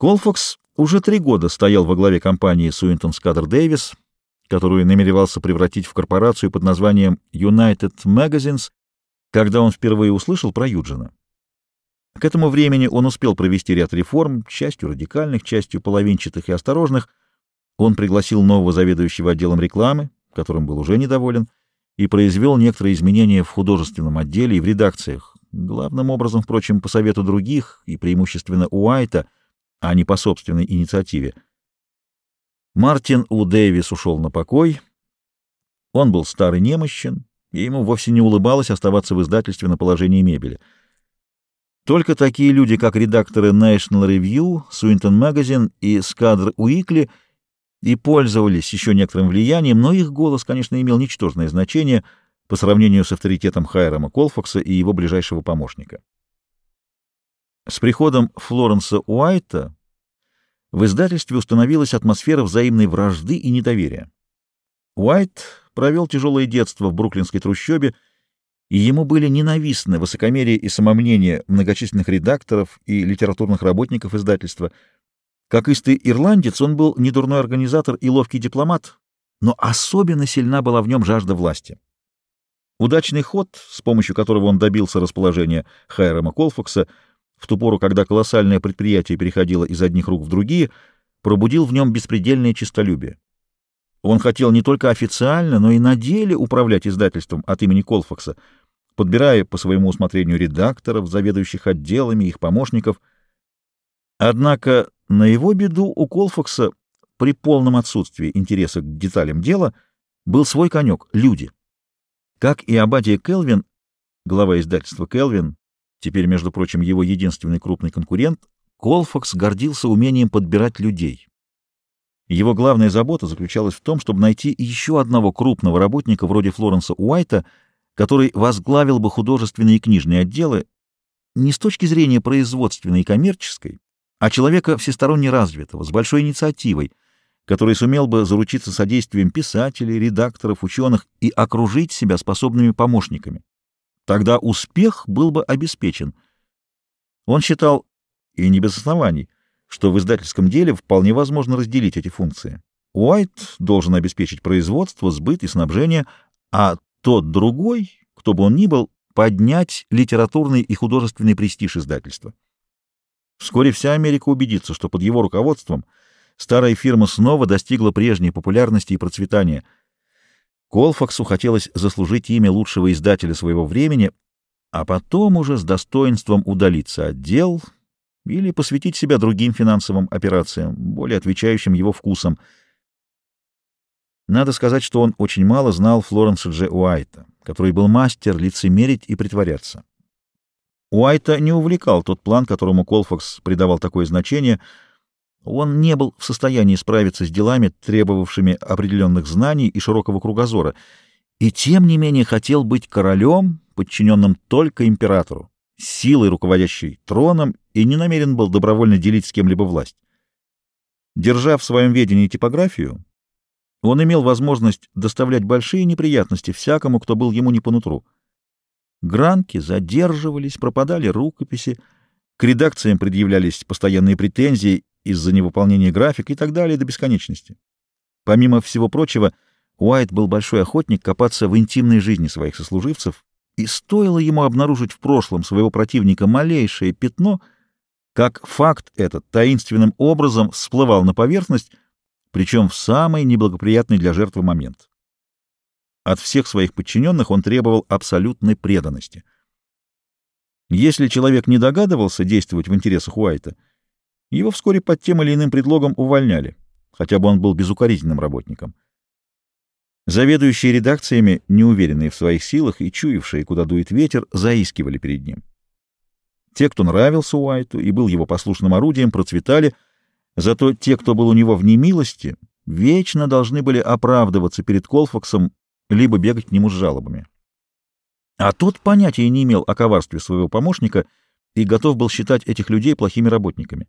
Колфакс уже три года стоял во главе компании Суинтон Скадр Дэвис, которую намеревался превратить в корпорацию под названием United Magazines, когда он впервые услышал про Юджина. К этому времени он успел провести ряд реформ, частью радикальных, частью половинчатых и осторожных. Он пригласил нового заведующего отделом рекламы, которым был уже недоволен, и произвел некоторые изменения в художественном отделе и в редакциях, главным образом, впрочем, по совету других и преимущественно Уайта, а не по собственной инициативе. Мартин У. Дэвис ушел на покой. Он был старый немощен, и ему вовсе не улыбалось оставаться в издательстве на положении мебели — только такие люди, как редакторы National Review, Swinton Magazine и Scadr Уикли, и пользовались еще некоторым влиянием, но их голос, конечно, имел ничтожное значение по сравнению с авторитетом Хайрама Колфакса и его ближайшего помощника. С приходом Флоренса Уайта в издательстве установилась атмосфера взаимной вражды и недоверия. Уайт провел тяжелое детство в бруклинской трущобе, и ему были ненавистны высокомерие и самомнение многочисленных редакторов и литературных работников издательства. Как истый ирландец, он был недурной организатор и ловкий дипломат, но особенно сильна была в нем жажда власти. Удачный ход, с помощью которого он добился расположения Хайрама Колфакса, в ту пору, когда колоссальное предприятие переходило из одних рук в другие, пробудил в нем беспредельное честолюбие. Он хотел не только официально, но и на деле управлять издательством от имени Колфакса — подбирая по своему усмотрению редакторов, заведующих отделами, их помощников. Однако на его беду у Колфакса при полном отсутствии интереса к деталям дела был свой конек — люди. Как и Абадия Келвин, глава издательства Келвин, теперь, между прочим, его единственный крупный конкурент, Колфакс гордился умением подбирать людей. Его главная забота заключалась в том, чтобы найти еще одного крупного работника вроде Флоренса Уайта — который возглавил бы художественные и книжные отделы не с точки зрения производственной и коммерческой, а человека всесторонне развитого, с большой инициативой, который сумел бы заручиться содействием писателей, редакторов, ученых и окружить себя способными помощниками. Тогда успех был бы обеспечен. Он считал, и не без оснований, что в издательском деле вполне возможно разделить эти функции. Уайт должен обеспечить производство, сбыт и снабжение, а тот другой, кто бы он ни был, поднять литературный и художественный престиж издательства. Вскоре вся Америка убедится, что под его руководством старая фирма снова достигла прежней популярности и процветания. Колфаксу хотелось заслужить имя лучшего издателя своего времени, а потом уже с достоинством удалиться от дел или посвятить себя другим финансовым операциям, более отвечающим его вкусам — надо сказать, что он очень мало знал Флоренса Дж. Уайта, который был мастер лицемерить и притворяться. Уайта не увлекал тот план, которому Колфакс придавал такое значение. Он не был в состоянии справиться с делами, требовавшими определенных знаний и широкого кругозора, и тем не менее хотел быть королем, подчиненным только императору, силой, руководящей троном, и не намерен был добровольно делить с кем-либо власть. Держа в своем ведении типографию, он имел возможность доставлять большие неприятности всякому, кто был ему не по нутру. Гранки задерживались, пропадали рукописи, к редакциям предъявлялись постоянные претензии из-за невыполнения графика и так далее до бесконечности. Помимо всего прочего, Уайт был большой охотник копаться в интимной жизни своих сослуживцев, и стоило ему обнаружить в прошлом своего противника малейшее пятно, как факт этот таинственным образом всплывал на поверхность, причем в самый неблагоприятный для жертвы момент. От всех своих подчиненных он требовал абсолютной преданности. Если человек не догадывался действовать в интересах Уайта, его вскоре под тем или иным предлогом увольняли, хотя бы он был безукоризненным работником. Заведующие редакциями, неуверенные в своих силах и чуявшие, куда дует ветер, заискивали перед ним. Те, кто нравился Уайту и был его послушным орудием, процветали — Зато те, кто был у него в немилости, вечно должны были оправдываться перед Колфаксом, либо бегать к нему с жалобами. А тот понятия не имел о коварстве своего помощника и готов был считать этих людей плохими работниками.